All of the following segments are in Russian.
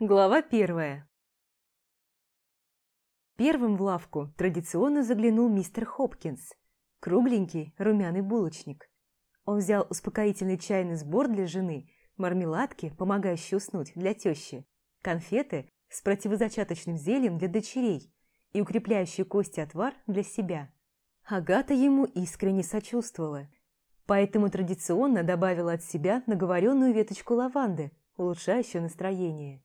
Глава первая. Первым в лавку традиционно заглянул мистер Хопкинс, кругленький румяный булочник. Он взял успокоительный чайный сбор для жены, мармеладки, помогающие уснуть, для тещи, конфеты с противозачаточным зельем для дочерей и укрепляющий кости отвар для себя. Агата ему искренне сочувствовала, поэтому традиционно добавила от себя наговоренную веточку лаванды, улучшающую настроение.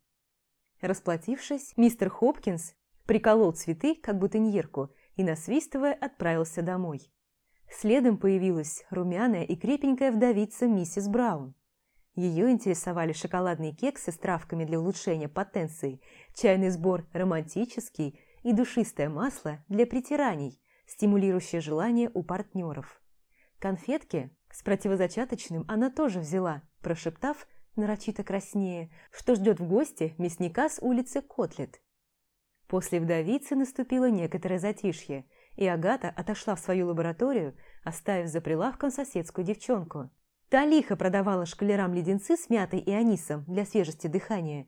Расплатившись, мистер Хопкинс приколол цветы, как бутоньерку, и, насвистывая, отправился домой. Следом появилась румяная и крепенькая вдовица миссис Браун. Ее интересовали шоколадные кексы с травками для улучшения потенции, чайный сбор романтический и душистое масло для притираний, стимулирующее желание у партнеров. Конфетки с противозачаточным она тоже взяла, прошептав нарочито краснее, что ждет в гости мясника с улицы Котлет. После вдовицы наступило некоторое затишье, и Агата отошла в свою лабораторию, оставив за прилавком соседскую девчонку. Та лихо продавала шкалерам леденцы с мятой и анисом для свежести дыхания.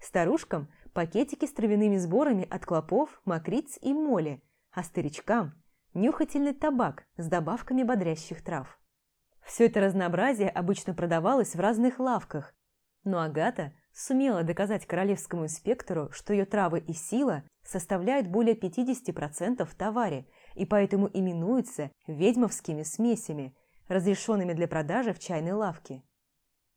Старушкам – пакетики с травяными сборами от клопов, мокриц и моли, а старичкам – нюхательный табак с добавками бодрящих трав. Все это разнообразие обычно продавалось в разных лавках, но Агата сумела доказать королевскому инспектору, что ее травы и сила составляют более 50% в товаре и поэтому именуются ведьмовскими смесями, разрешенными для продажи в чайной лавке.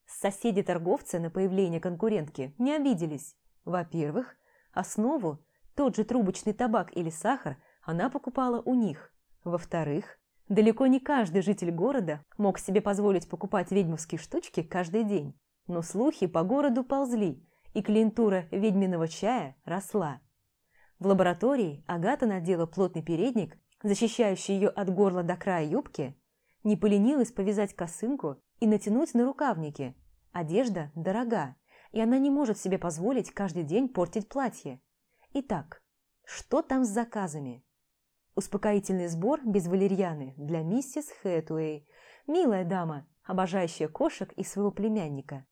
Соседи-торговцы на появление конкурентки не обиделись. Во-первых, основу, тот же трубочный табак или сахар, она покупала у них. Во-вторых, Далеко не каждый житель города мог себе позволить покупать ведьмовские штучки каждый день, но слухи по городу ползли, и клиентура ведьминого чая росла. В лаборатории Агата надела плотный передник, защищающий ее от горла до края юбки, не поленилась повязать косынку и натянуть на рукавники. Одежда дорога, и она не может себе позволить каждый день портить платье. Итак, что там с заказами? Успокоительный сбор без валерьяны для миссис Хэтуэй. Милая дама, обожающая кошек и своего племянника.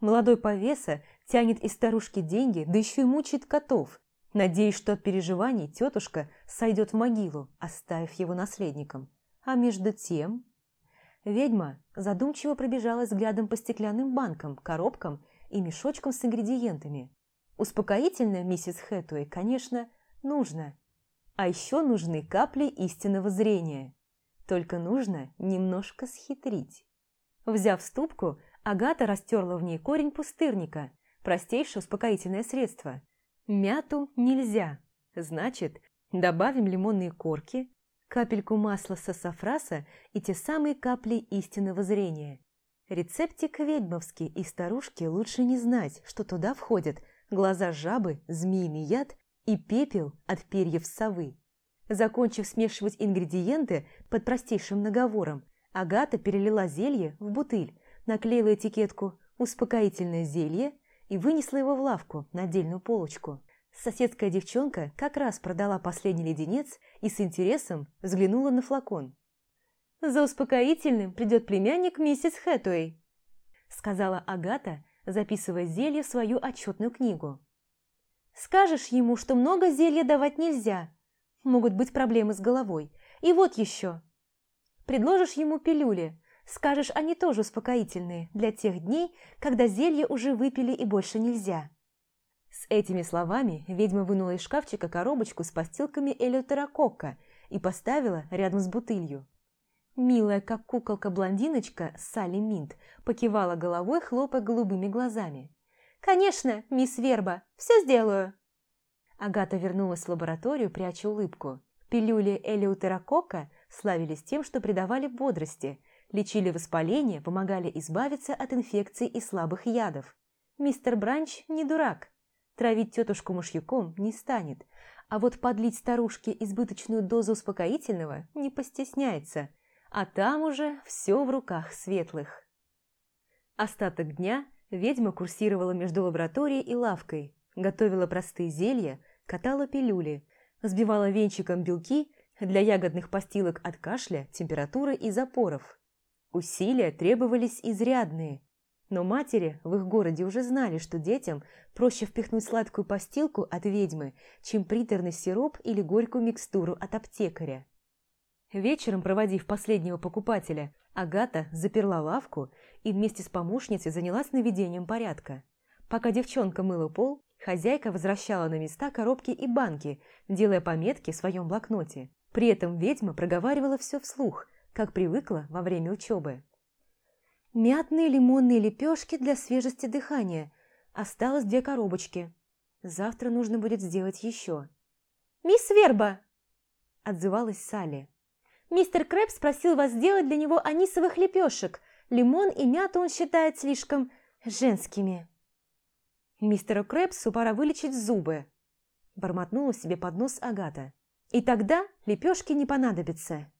Молодой повеса тянет из старушки деньги, да еще и мучает котов, надеясь, что от переживаний тетушка сойдет в могилу, оставив его наследником. А между тем... Ведьма задумчиво пробежала взглядом по стеклянным банкам, коробкам и мешочкам с ингредиентами. Успокоительное миссис Хэтуэй, конечно, нужно, а еще нужны капли истинного зрения. Только нужно немножко схитрить. Взяв ступку, Агата растерла в ней корень пустырника, простейшее успокоительное средство. Мяту нельзя, значит, добавим лимонные корки, капельку масла сасафраса и те самые капли истинного зрения. Рецептик ведьмовский, и старушке лучше не знать, что туда входят глаза жабы, змеиный яд и пепел от перьев совы. Закончив смешивать ингредиенты под простейшим наговором, Агата перелила зелье в бутыль, наклеила этикетку «Успокоительное зелье» и вынесла его в лавку на отдельную полочку. Соседская девчонка как раз продала последний леденец и с интересом взглянула на флакон. «За успокоительным придет племянник миссис Хэтуэй», сказала Агата, записывая зелье в свою отчетную книгу. Скажешь ему, что много зелья давать нельзя. Могут быть проблемы с головой. И вот еще. Предложишь ему пилюли. Скажешь, они тоже успокоительные для тех дней, когда зелье уже выпили и больше нельзя. С этими словами ведьма вынула из шкафчика коробочку с постилками элеутерококка и поставила рядом с бутылью. Милая, как куколка-блондиночка Салли Минт, покивала головой, хлопая голубыми глазами. «Конечно, мисс Верба, все сделаю». Агата вернулась в лабораторию, пряча улыбку. Пилюли элеутерокока славились тем, что придавали бодрости, лечили воспаление, помогали избавиться от инфекций и слабых ядов. Мистер Бранч не дурак. Травить тетушку мышьяком не станет, а вот подлить старушке избыточную дозу успокоительного не постесняется, а там уже все в руках светлых. Остаток дня Ведьма курсировала между лабораторией и лавкой, готовила простые зелья, катала пилюли, сбивала венчиком белки для ягодных постилок от кашля, температуры и запоров. Усилия требовались изрядные. Но матери в их городе уже знали, что детям проще впихнуть сладкую постилку от ведьмы, чем приторный сироп или горькую микстуру от аптекаря. Вечером, проводив последнего покупателя, Агата заперла лавку и вместе с помощницей занялась наведением порядка. Пока девчонка мыла пол, хозяйка возвращала на места коробки и банки, делая пометки в своем блокноте. При этом ведьма проговаривала все вслух, как привыкла во время учебы. Мятные лимонные лепешки для свежести дыхания. Осталось две коробочки. Завтра нужно будет сделать еще. «Мисс Верба!» – отзывалась Салли. «Мистер Крэбс просил вас сделать для него анисовых лепешек. Лимон и мяту он считает слишком женскими». «Мистеру Крэбсу пора вылечить зубы», – бормотнула себе под нос Агата. «И тогда лепешки не понадобятся».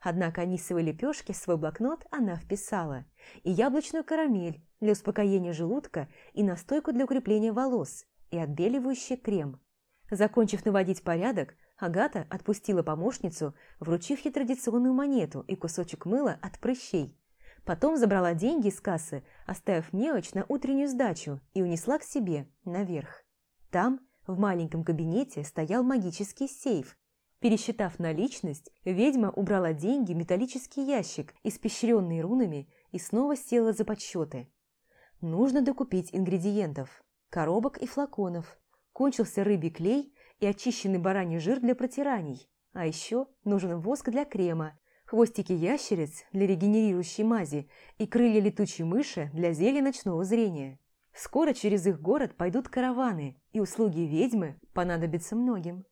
Однако анисовые лепешки в свой блокнот она вписала, и яблочную карамель для успокоения желудка, и настойку для укрепления волос, и отбеливающий крем. Закончив наводить порядок, Агата отпустила помощницу, вручив ей традиционную монету и кусочек мыла от прыщей. Потом забрала деньги из кассы, оставив мелочь на утреннюю сдачу, и унесла к себе, наверх. Там, в маленьком кабинете, стоял магический сейф, Пересчитав наличность, ведьма убрала деньги в металлический ящик, испещренный рунами, и снова села за подсчеты. Нужно докупить ингредиентов, коробок и флаконов. Кончился рыбий клей и очищенный бараний жир для протираний. А еще нужен воск для крема, хвостики ящериц для регенерирующей мази и крылья летучей мыши для зелья ночного зрения. Скоро через их город пойдут караваны, и услуги ведьмы понадобятся многим.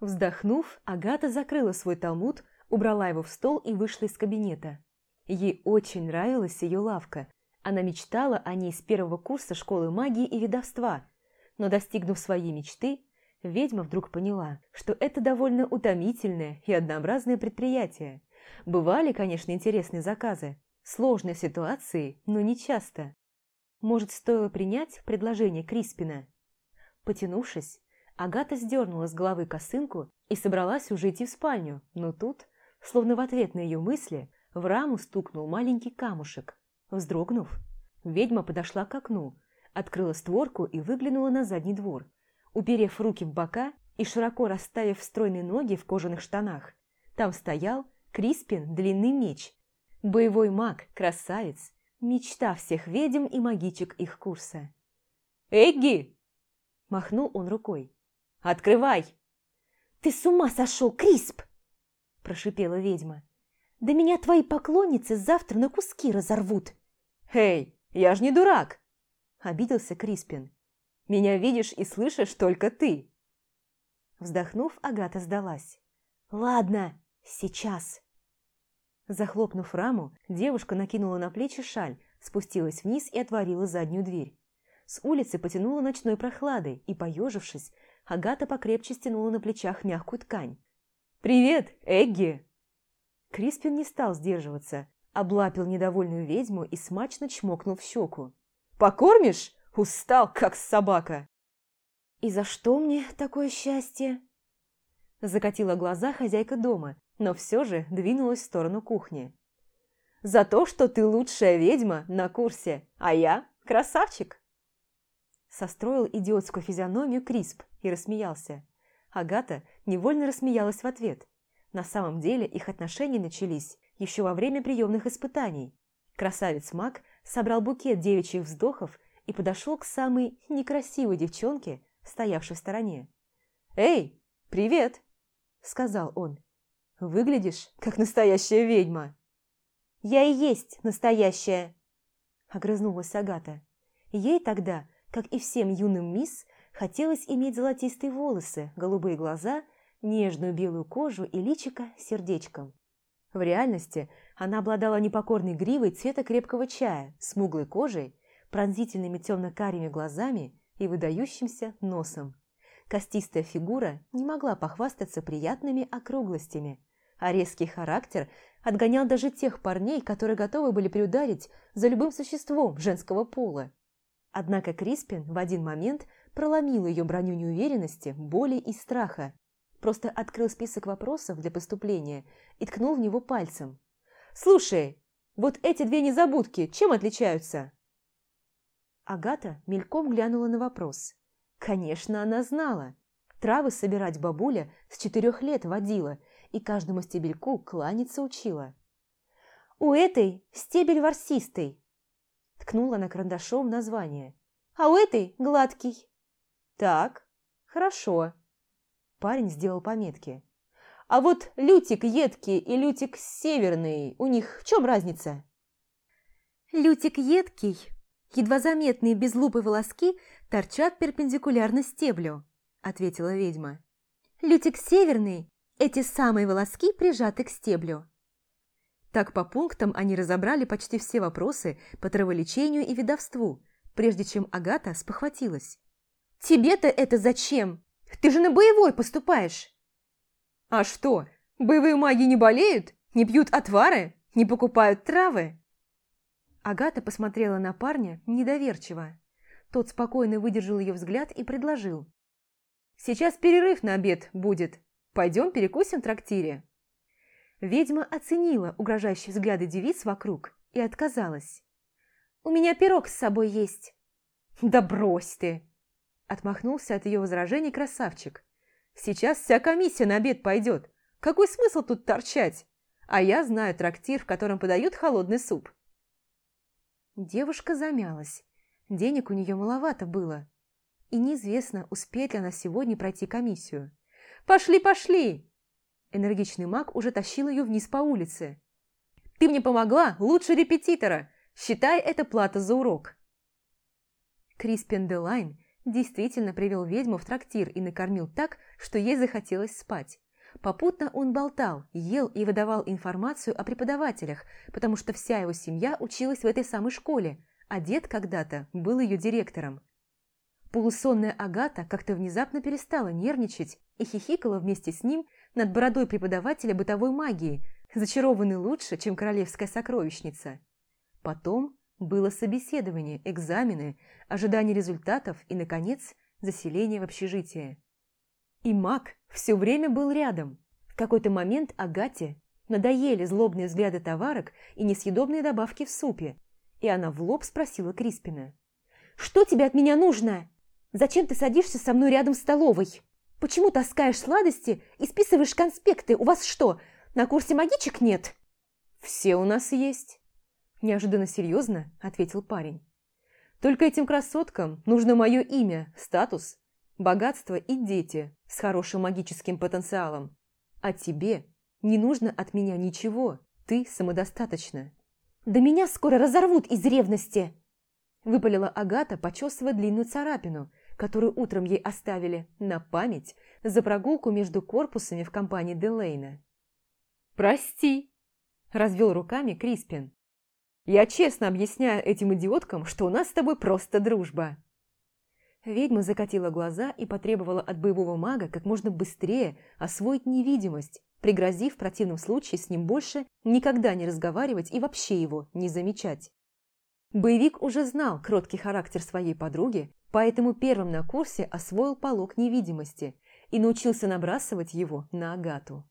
Вздохнув, Агата закрыла свой талмуд, убрала его в стол и вышла из кабинета. Ей очень нравилась ее лавка. Она мечтала о ней с первого курса школы магии и ведовства, но, достигнув своей мечты, ведьма вдруг поняла, что это довольно утомительное и однообразное предприятие. Бывали, конечно, интересные заказы, сложные ситуации, но не часто. Может, стоило принять предложение Криспина? Потянувшись, Агата сдернула с головы косынку и собралась уже идти в спальню, но тут, словно в ответ на ее мысли, в раму стукнул маленький камушек. Вздрогнув, ведьма подошла к окну, открыла створку и выглянула на задний двор. Уперев руки в бока и широко расставив стройные ноги в кожаных штанах, там стоял Криспин длинный меч. Боевой маг, красавец, мечта всех ведьм и магичек их курса. «Эгги!» – махнул он рукой. Открывай!» «Ты с ума сошел, Крисп!» – прошипела ведьма. «Да меня твои поклонницы завтра на куски разорвут!» «Эй, я ж не дурак!» – обиделся Криспин. «Меня видишь и слышишь только ты!» Вздохнув, Агата сдалась. «Ладно, сейчас!» Захлопнув раму, девушка накинула на плечи шаль, спустилась вниз и отворила заднюю дверь. С улицы потянула ночной прохладой, и, поежившись, Агата покрепче стянула на плечах мягкую ткань. «Привет, Эгги!» Криспин не стал сдерживаться, облапил недовольную ведьму и смачно чмокнул в щеку. «Покормишь? Устал, как собака!» «И за что мне такое счастье?» Закатила глаза хозяйка дома, но все же двинулась в сторону кухни. «За то, что ты лучшая ведьма на курсе, а я красавчик!» Состроил идиотскую физиономию Крисп и рассмеялся. Агата невольно рассмеялась в ответ. На самом деле их отношения начались еще во время приемных испытаний. Красавец-маг собрал букет девичьих вздохов и подошел к самой некрасивой девчонке, стоявшей в стороне. «Эй, привет!» – сказал он. «Выглядишь, как настоящая ведьма!» «Я и есть настоящая!» – огрызнулась Агата. Ей тогда как и всем юным мисс, хотелось иметь золотистые волосы, голубые глаза, нежную белую кожу и личико сердечком. В реальности она обладала непокорной гривой цвета крепкого чая, смуглой кожей, пронзительными темно-карими глазами и выдающимся носом. Костистая фигура не могла похвастаться приятными округлостями, а резкий характер отгонял даже тех парней, которые готовы были приударить за любым существом женского пола. Однако Криспин в один момент проломил ее броню неуверенности, боли и страха. Просто открыл список вопросов для поступления и ткнул в него пальцем. «Слушай, Вот эти две незабудки чем отличаются?» Агата мельком глянула на вопрос. Конечно, она знала. Травы собирать бабуля с четырех лет водила и каждому стебельку кланяться учила. «У этой стебель ворсистый», – ткнула она карандашом название. «А у этой гладкий». «Так, хорошо». Парень сделал пометки. «А вот лютик едкий и лютик северный, у них в чем разница?» «Лютик едкий Едва заметные без лупы волоски торчат перпендикулярно стеблю, ответила ведьма. Лютик северный, эти самые волоски прижаты к стеблю. Так по пунктам они разобрали почти все вопросы по траволечению и видовству, прежде чем Агата спохватилась. «Тебе-то это зачем? Ты же на боевой поступаешь!» «А что, боевые маги не болеют, не пьют отвары, не покупают травы?» Агата посмотрела на парня недоверчиво. Тот спокойно выдержал ее взгляд и предложил. «Сейчас перерыв на обед будет. Пойдем перекусим в трактире». Ведьма оценила угрожающие взгляды девиц вокруг и отказалась. «У меня пирог с собой есть». «Да брось ты!» Отмахнулся от ее возражений красавчик. «Сейчас вся комиссия на обед пойдет. Какой смысл тут торчать? А я знаю трактир, в котором подают холодный суп. Девушка замялась. Денег у нее маловато было. И неизвестно, успеет ли она сегодня пройти комиссию. «Пошли, пошли!» Энергичный маг уже тащил ее вниз по улице. «Ты мне помогла лучше репетитора! Считай это плата за урок!» Криспен Делайн действительно привел ведьму в трактир и накормил так, что ей захотелось спать. Попутно он болтал, ел и выдавал информацию о преподавателях, потому что вся его семья училась в этой самой школе, а дед когда-то был ее директором. Полусонная Агата как-то внезапно перестала нервничать и хихикала вместе с ним над бородой преподавателя бытовой магии, зачарованный лучше, чем королевская сокровищница. Потом было собеседование, экзамены, ожидание результатов и, наконец, заселение в общежитие. И маг все время был рядом. В какой-то момент Агате надоели злобные взгляды товарок и несъедобные добавки в супе, и она в лоб спросила Криспина. «Что тебе от меня нужно? Зачем ты садишься со мной рядом в столовой? Почему таскаешь сладости и списываешь конспекты? У вас что, на курсе магичек нет?» «Все у нас есть», – неожиданно серьезно ответил парень. «Только этим красоткам нужно мое имя, статус богатство и дети с хорошим магическим потенциалом. А тебе не нужно от меня ничего, ты самодостаточна». «Да меня скоро разорвут из ревности!» Выпалила Агата, почесывая длинную царапину, которую утром ей оставили на память за прогулку между корпусами в компании Делейна. «Прости!» – развел руками Криспин. «Я честно объясняю этим идиоткам, что у нас с тобой просто дружба». Ведьма закатила глаза и потребовала от боевого мага как можно быстрее освоить невидимость, пригрозив в противном случае с ним больше никогда не разговаривать и вообще его не замечать. Боевик уже знал кроткий характер своей подруги, поэтому первым на курсе освоил полог невидимости и научился набрасывать его на Агату.